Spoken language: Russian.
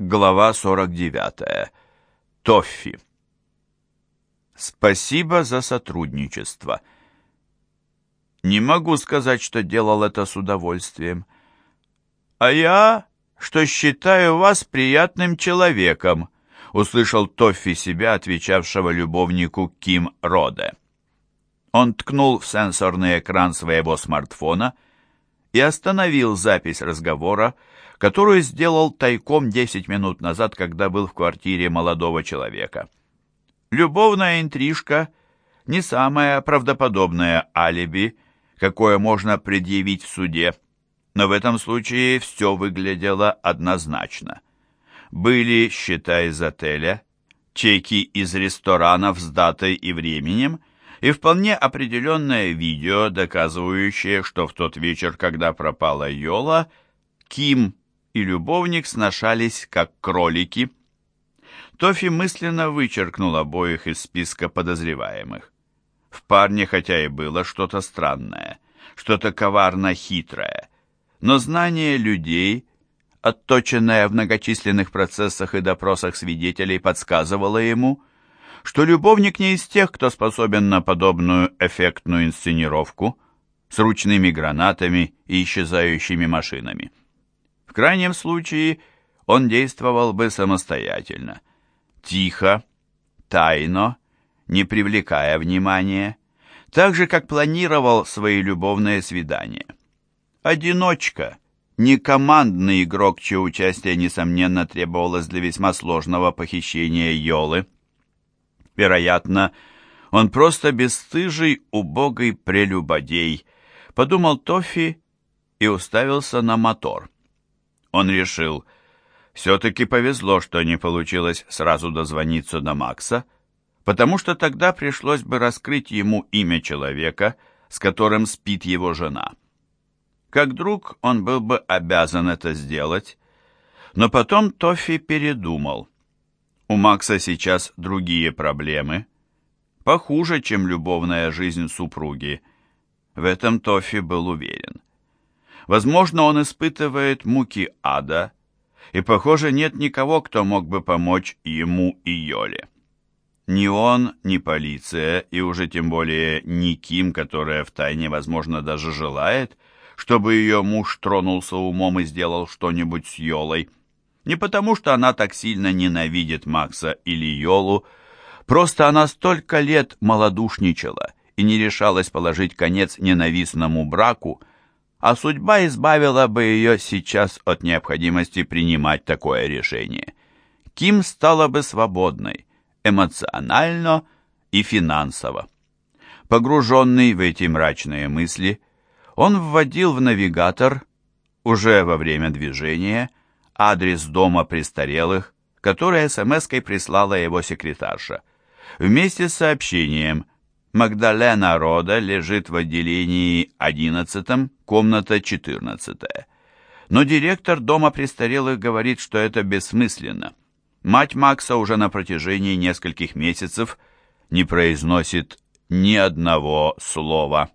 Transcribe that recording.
Глава 49. Тоффи. Спасибо за сотрудничество. Не могу сказать, что делал это с удовольствием. А я, что считаю вас приятным человеком, услышал Тоффи себя, отвечавшего любовнику Ким Роде. Он ткнул в сенсорный экран своего смартфона и остановил запись разговора, которую сделал тайком 10 минут назад, когда был в квартире молодого человека. Любовная интрижка – не самое правдоподобное алиби, какое можно предъявить в суде, но в этом случае все выглядело однозначно. Были счета из отеля, чеки из ресторанов с датой и временем и вполне определенное видео, доказывающее, что в тот вечер, когда пропала Йола, Ким и любовник сношались, как кролики. Тофи мысленно вычеркнул обоих из списка подозреваемых. В парне хотя и было что-то странное, что-то коварно-хитрое, но знание людей, отточенное в многочисленных процессах и допросах свидетелей, подсказывало ему, что любовник не из тех, кто способен на подобную эффектную инсценировку с ручными гранатами и исчезающими машинами крайнем случае он действовал бы самостоятельно, тихо, тайно, не привлекая внимания, так же, как планировал свои любовные свидания. Одиночка, не командный игрок, чье участие, несомненно, требовалось для весьма сложного похищения Йолы. Вероятно, он просто бесстыжий, убогий прелюбодей, подумал Тофи и уставился на мотор. Он решил, все-таки повезло, что не получилось сразу дозвониться до Макса, потому что тогда пришлось бы раскрыть ему имя человека, с которым спит его жена. Как друг он был бы обязан это сделать, но потом Тоффи передумал. У Макса сейчас другие проблемы, похуже, чем любовная жизнь супруги. В этом Тоффи был уверен. Возможно, он испытывает муки ада, и, похоже, нет никого, кто мог бы помочь ему и Йоле. Ни он, ни полиция, и уже тем более ни Ким, которая втайне, возможно, даже желает, чтобы ее муж тронулся умом и сделал что-нибудь с Йолой. Не потому, что она так сильно ненавидит Макса или Йолу, просто она столько лет малодушничала и не решалась положить конец ненавистному браку, а судьба избавила бы ее сейчас от необходимости принимать такое решение. Ким стала бы свободной, эмоционально и финансово. Погруженный в эти мрачные мысли, он вводил в навигатор, уже во время движения, адрес дома престарелых, который смс-кой прислала его секретарша, вместе с сообщением – Магдалена Рода лежит в отделении 11, комната 14. Но директор дома престарелых говорит, что это бессмысленно. Мать Макса уже на протяжении нескольких месяцев не произносит ни одного слова.